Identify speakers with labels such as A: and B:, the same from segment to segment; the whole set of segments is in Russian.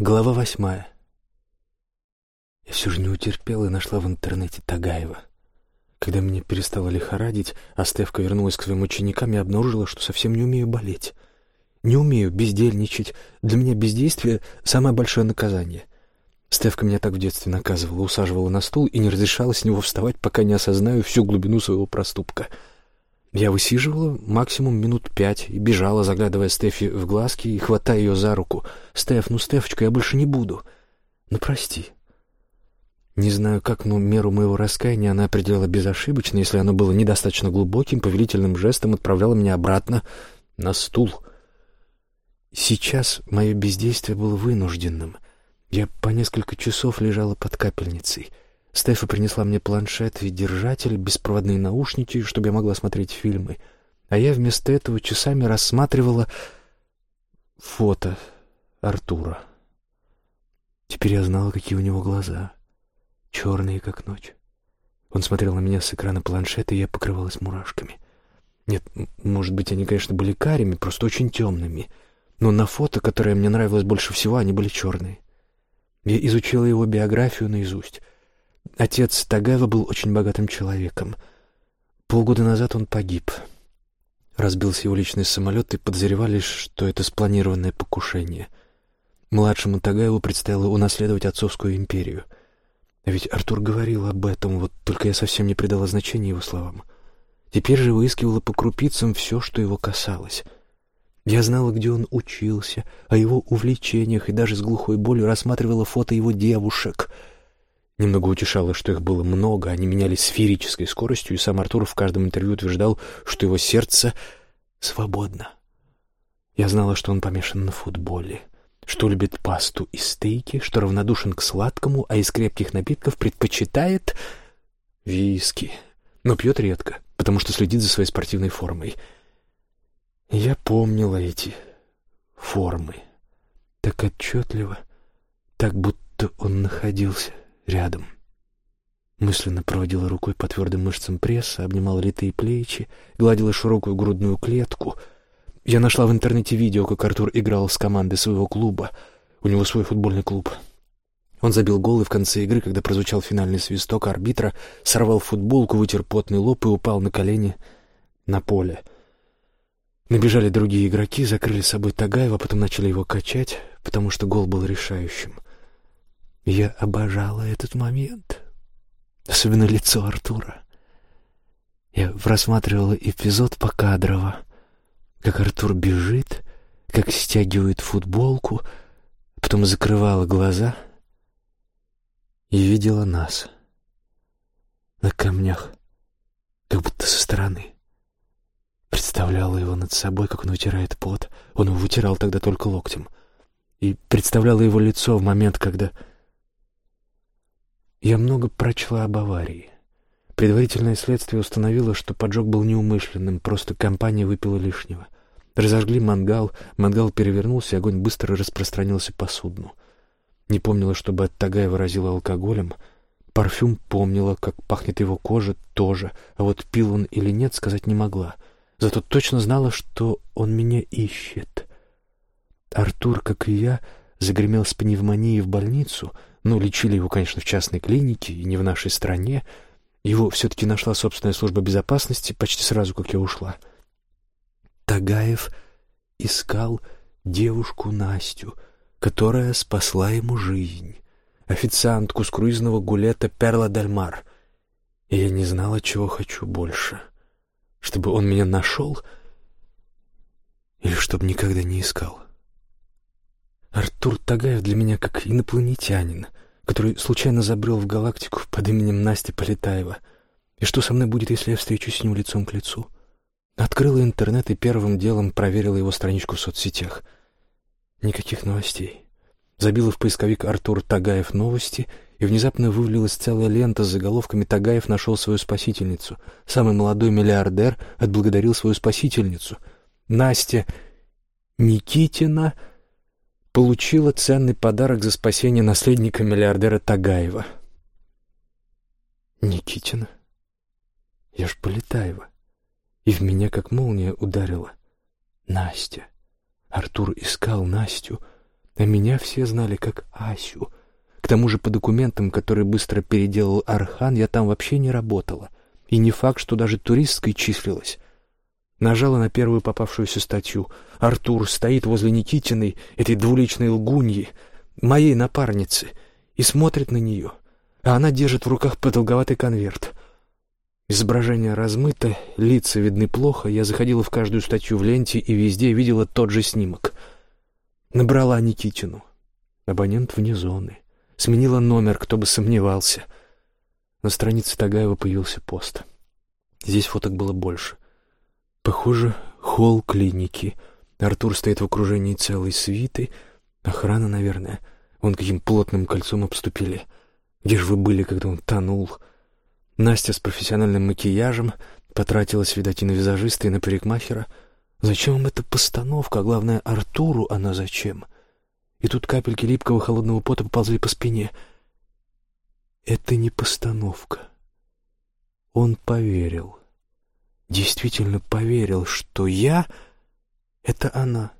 A: Глава восьмая. Я все же не утерпела и нашла в интернете Тагаева. Когда меня перестало лихорадить, а Стевка вернулась к своим ученикам, я обнаружила, что совсем не умею болеть. Не умею бездельничать. Для меня бездействие — самое большое наказание. Стевка меня так в детстве наказывала, усаживала на стул и не разрешала с него вставать, пока не осознаю всю глубину своего проступка — я высиживала максимум минут пять и бежала, заглядывая Стефи в глазки и хватая ее за руку. «Стеф, ну, Стефочка, я больше не буду. Ну, прости». Не знаю как, но меру моего раскаяния она определяла безошибочно, если оно было недостаточно глубоким, повелительным жестом отправляла меня обратно на стул. Сейчас мое бездействие было вынужденным. Я по несколько часов лежала под капельницей — Стефа принесла мне планшет и держатель, беспроводные наушники, чтобы я могла смотреть фильмы. А я вместо этого часами рассматривала фото Артура. Теперь я знала, какие у него глаза. Черные, как ночь. Он смотрел на меня с экрана планшета, и я покрывалась мурашками. Нет, может быть, они, конечно, были карими, просто очень темными. Но на фото, которое мне нравилось больше всего, они были черные. Я изучила его биографию наизусть — Отец Тагаева был очень богатым человеком. Полгода назад он погиб. Разбился его личный самолет, и подозревали, что это спланированное покушение. Младшему Тагаеву предстояло унаследовать отцовскую империю. Ведь Артур говорил об этом, вот только я совсем не придала значения его словам. Теперь же выискивала по крупицам все, что его касалось. Я знала, где он учился, о его увлечениях, и даже с глухой болью рассматривала фото его девушек — Немного утешало, что их было много, они менялись сферической скоростью, и сам Артур в каждом интервью утверждал, что его сердце свободно. Я знала, что он помешан на футболе, что любит пасту и стейки, что равнодушен к сладкому, а из крепких напитков предпочитает виски, но пьет редко, потому что следит за своей спортивной формой. Я помнила эти формы так отчетливо, так будто он находился рядом. Мысленно проводила рукой по твердым мышцам пресса, обнимала литые плечи, гладила широкую грудную клетку. Я нашла в интернете видео, как Артур играл с командой своего клуба. У него свой футбольный клуб. Он забил гол и в конце игры, когда прозвучал финальный свисток арбитра, сорвал футболку, вытер потный лоб и упал на колени на поле. Набежали другие игроки, закрыли собой Тагаева, потом начали его качать, потому что гол был решающим. Я обожала этот момент, особенно лицо Артура. Я просматривала эпизод покадрово, как Артур бежит, как стягивает футболку, потом закрывала глаза и видела нас на камнях, как будто со стороны. Представляла его над собой, как он вытирает пот. Он его вытирал тогда только локтем. И представляла его лицо в момент, когда я много прочла об аварии. Предварительное следствие установило, что поджог был неумышленным, просто компания выпила лишнего. Разожгли мангал, мангал перевернулся, и огонь быстро распространился по судну. Не помнила, чтобы от Тагая выразила алкоголем. Парфюм помнила, как пахнет его кожа, тоже, а вот пил он или нет, сказать не могла. Зато точно знала, что он меня ищет. Артур, как и я, загремел с пневмонией в больницу — ну, лечили его, конечно, в частной клинике и не в нашей стране. Его все-таки нашла собственная служба безопасности почти сразу, как я ушла. Тагаев искал девушку Настю, которая спасла ему жизнь, официантку с круизного гулета Перла Дальмар. И я не знала, чего хочу больше. Чтобы он меня нашел или чтобы никогда не искал. Артур Тагаев для меня как инопланетянин, который случайно забрел в галактику под именем Насти Полетаева. И что со мной будет, если я встречусь с ним лицом к лицу? Открыла интернет и первым делом проверила его страничку в соцсетях. Никаких новостей. Забила в поисковик Артур Тагаев новости, и внезапно вывалилась целая лента с заголовками «Тагаев нашел свою спасительницу». Самый молодой миллиардер отблагодарил свою спасительницу. Настя Никитина получила ценный подарок за спасение наследника миллиардера Тагаева. Никитина? Я ж Полетаева. И в меня как молния ударила. Настя. Артур искал Настю, А меня все знали как Асю. К тому же по документам, которые быстро переделал Архан, я там вообще не работала. И не факт, что даже туристской числилась. Нажала на первую попавшуюся статью. Артур стоит возле Никитиной, этой двуличной лгуньи, моей напарницы, и смотрит на нее. А она держит в руках продолговатый конверт. Изображение размыто, лица видны плохо. Я заходила в каждую статью в ленте и везде видела тот же снимок. Набрала Никитину. Абонент вне зоны. Сменила номер, кто бы сомневался. На странице Тагаева появился пост. Здесь фоток было больше — Похоже, холл клиники. Артур стоит в окружении целой свиты. Охрана, наверное. Он каким плотным кольцом обступили. Где же вы были, когда он тонул? Настя с профессиональным макияжем потратилась, видать, и на визажиста, и на парикмахера. Зачем им эта постановка, а главное, Артуру она зачем? И тут капельки липкого холодного пота поползли по спине. Это не постановка. Он поверил действительно поверил, что я — это она.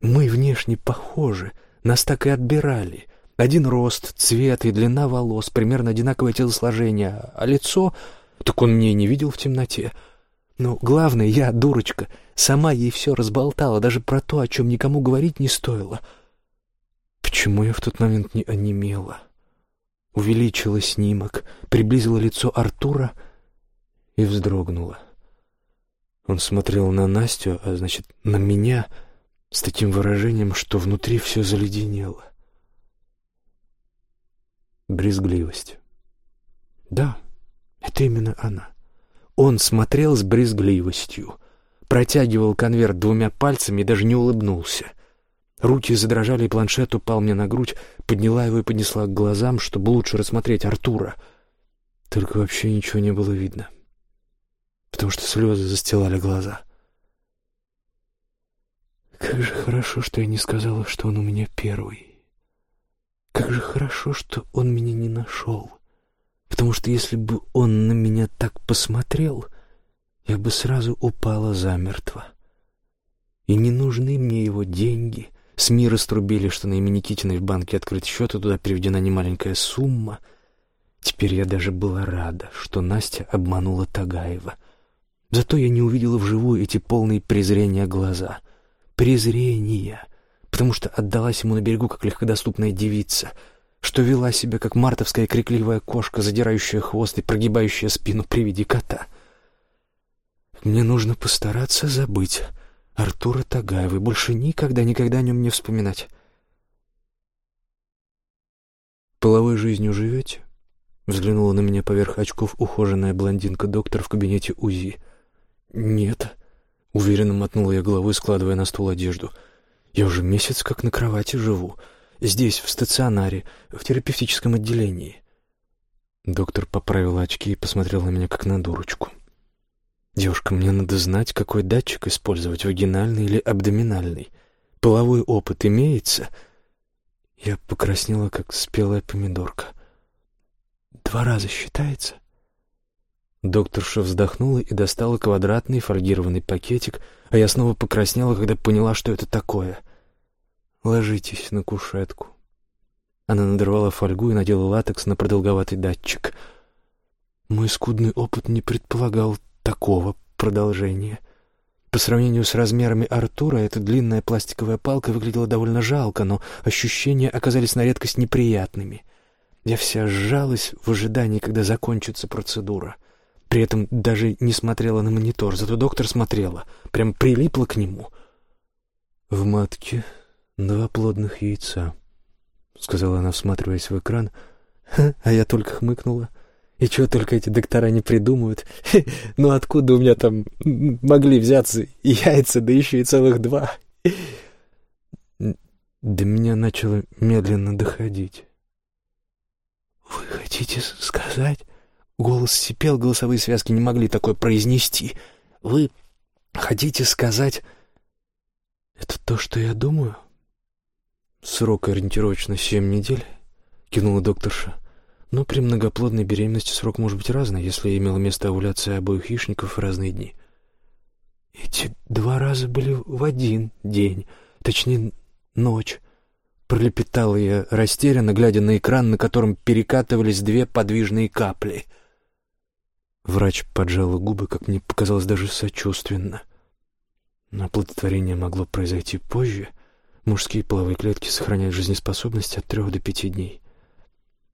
A: Мы внешне похожи, нас так и отбирали. Один рост, цвет и длина волос, примерно одинаковое телосложение, а лицо... Так он мне не видел в темноте. Но главное, я, дурочка, сама ей все разболтала, даже про то, о чем никому говорить не стоило. Почему я в тот момент не онемела? Увеличила снимок, приблизила лицо Артура — и вздрогнула. Он смотрел на Настю, а значит, на меня, с таким выражением, что внутри все заледенело. Брезгливость. Да, это именно она. Он смотрел с брезгливостью, протягивал конверт двумя пальцами и даже не улыбнулся. Руки задрожали, и планшет упал мне на грудь, подняла его и поднесла к глазам, чтобы лучше рассмотреть Артура. Только вообще ничего не было видно. — потому что слезы застилали глаза. Как же хорошо, что я не сказала, что он у меня первый. Как же хорошо, что он меня не нашел. Потому что если бы он на меня так посмотрел, я бы сразу упала замертво. И не нужны мне его деньги. СМИ раструбили, что на имя Никитиной в банке открыт счет, и туда переведена немаленькая сумма. Теперь я даже была рада, что Настя обманула Тагаева — Зато я не увидела вживую эти полные презрения глаза. Презрения, потому что отдалась ему на берегу, как легкодоступная девица, что вела себя, как мартовская крикливая кошка, задирающая хвост и прогибающая спину при виде кота. Мне нужно постараться забыть Артура Тагаева и больше никогда-никогда о нем не вспоминать. «Половой жизнью живете?» Взглянула на меня поверх очков ухоженная блондинка-доктор в кабинете УЗИ — «Нет», — уверенно мотнула я головой, складывая на стол одежду. «Я уже месяц как на кровати живу. Здесь, в стационаре, в терапевтическом отделении». Доктор поправила очки и посмотрел на меня, как на дурочку. «Девушка, мне надо знать, какой датчик использовать, вагинальный или абдоминальный. Половой опыт имеется?» Я покраснела, как спелая помидорка. «Два раза считается?» Докторша вздохнула и достала квадратный фольгированный пакетик, а я снова покраснела, когда поняла, что это такое. «Ложитесь на кушетку». Она надорвала фольгу и надела латекс на продолговатый датчик. Мой скудный опыт не предполагал такого продолжения. По сравнению с размерами Артура, эта длинная пластиковая палка выглядела довольно жалко, но ощущения оказались на редкость неприятными. Я вся сжалась в ожидании, когда закончится процедура. При этом даже не смотрела на монитор, зато доктор смотрела, прям прилипла к нему. «В матке два плодных яйца», — сказала она, всматриваясь в экран, а я только хмыкнула. И чего только эти доктора не придумывают. Ну откуда у меня там могли взяться яйца, да еще и целых два? До меня начало медленно доходить. «Вы хотите сказать, Голос сипел, голосовые связки не могли такое произнести. «Вы хотите сказать...» «Это то, что я думаю?» «Срок ориентировочно семь недель», — кивнула докторша. «Но при многоплодной беременности срок может быть разный, если имела место овуляция обоих яичников в разные дни». «Эти два раза были в один день, точнее, ночь», пролепетала я растерянно, глядя на экран, на котором перекатывались две подвижные капли. Врач поджала губы, как мне показалось, даже сочувственно. Но оплодотворение могло произойти позже. Мужские половые клетки сохраняют жизнеспособность от трех до пяти дней.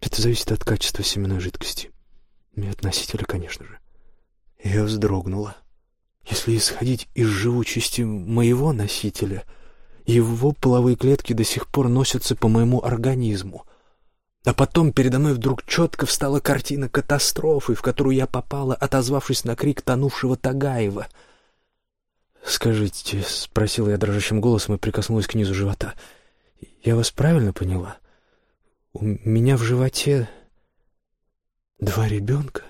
A: Это зависит от качества семенной жидкости. И от носителя, конечно же. Я вздрогнула. Если исходить из живучести моего носителя, его половые клетки до сих пор носятся по моему организму. А потом передо мной вдруг четко встала картина катастрофы, в которую я попала, отозвавшись на крик тонувшего Тагаева. «Скажите», — спросила я дрожащим голосом и прикоснулась к низу живота, — «я вас правильно поняла? У меня в животе два ребенка?»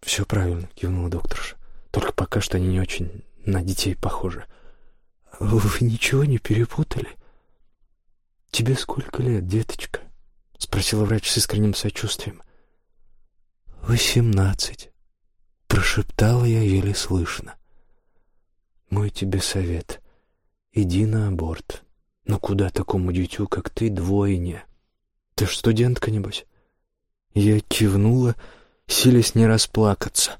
A: «Все правильно», — кивнула докторша. «Только пока что они не очень на детей похожи». «Вы ничего не перепутали?» «Тебе сколько лет, деточка?» — спросила врач с искренним сочувствием. «Восемнадцать», — прошептала я еле слышно. «Мой тебе совет. Иди на аборт. Но куда такому дитю, как ты, двойня? Ты ж студентка, небось?» Я кивнула, — силясь не расплакаться.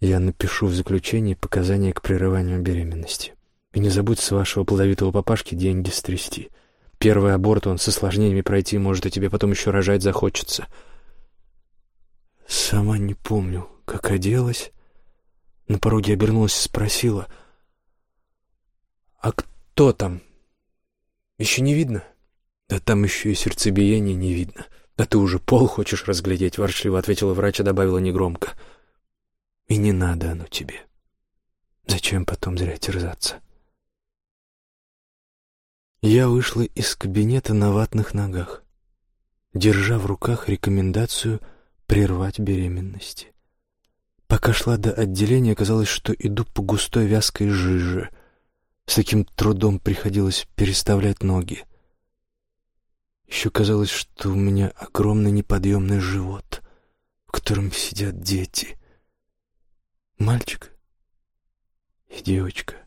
A: Я напишу в заключении показания к прерыванию беременности. И не забудь с вашего плодовитого папашки деньги стрясти. Первый аборт он с осложнениями пройти может, и тебе потом еще рожать захочется. Сама не помню, как оделась. На пороге обернулась и спросила. «А кто там? Еще не видно?» «Да там еще и сердцебиение не видно». «Да ты уже пол хочешь разглядеть», — ворчливо ответила врач и добавила негромко. «И не надо оно тебе. Зачем потом зря терзаться?» Я вышла из кабинета на ватных ногах, держа в руках рекомендацию прервать беременности. Пока шла до отделения, казалось, что иду по густой вязкой жиже. С таким трудом приходилось переставлять ноги. Еще казалось, что у меня огромный неподъемный живот, в котором сидят дети. Мальчик и девочка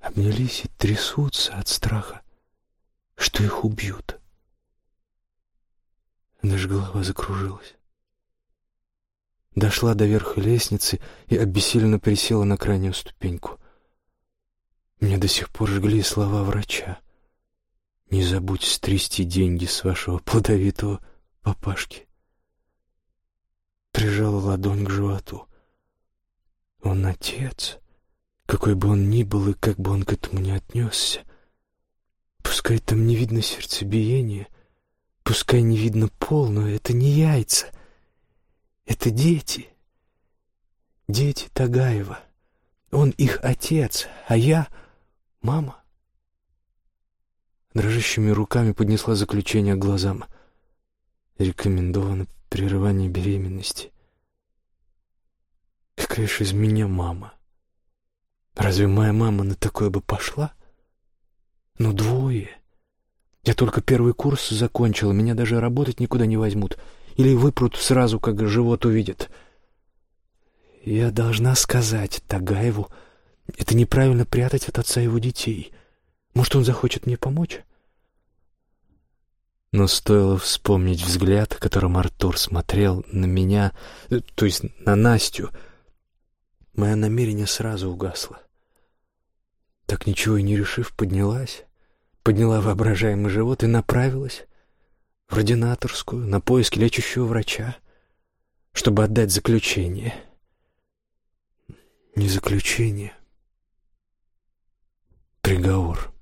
A: обнялись и трясутся от страха, что их убьют. Даже голова закружилась. Дошла до верха лестницы и обессиленно присела на крайнюю ступеньку. Мне до сих пор жгли слова врача. Не забудь стрясти деньги с вашего плодовитого папашки. Прижала ладонь к животу. Он отец, какой бы он ни был и как бы он к этому не отнесся. Пускай там не видно сердцебиения, пускай не видно пол, но это не яйца. Это дети. Дети Тагаева. Он их отец, а я — мама. Дрожащими руками поднесла заключение к глазам. Рекомендовано прерывание беременности. Какая же из меня мама? Разве моя мама на такое бы пошла? Ну, двое. Я только первый курс закончила, меня даже работать никуда не возьмут. Или выпрут сразу, как живот увидят. Я должна сказать Тагаеву, это неправильно прятать от отца его детей. Может, он захочет мне помочь? Но стоило вспомнить взгляд, которым Артур смотрел на меня, то есть на Настю, мое намерение сразу угасло. Так ничего и не решив, поднялась, подняла воображаемый живот и направилась в ординаторскую на поиски лечащего врача, чтобы отдать заключение. Не заключение, приговор.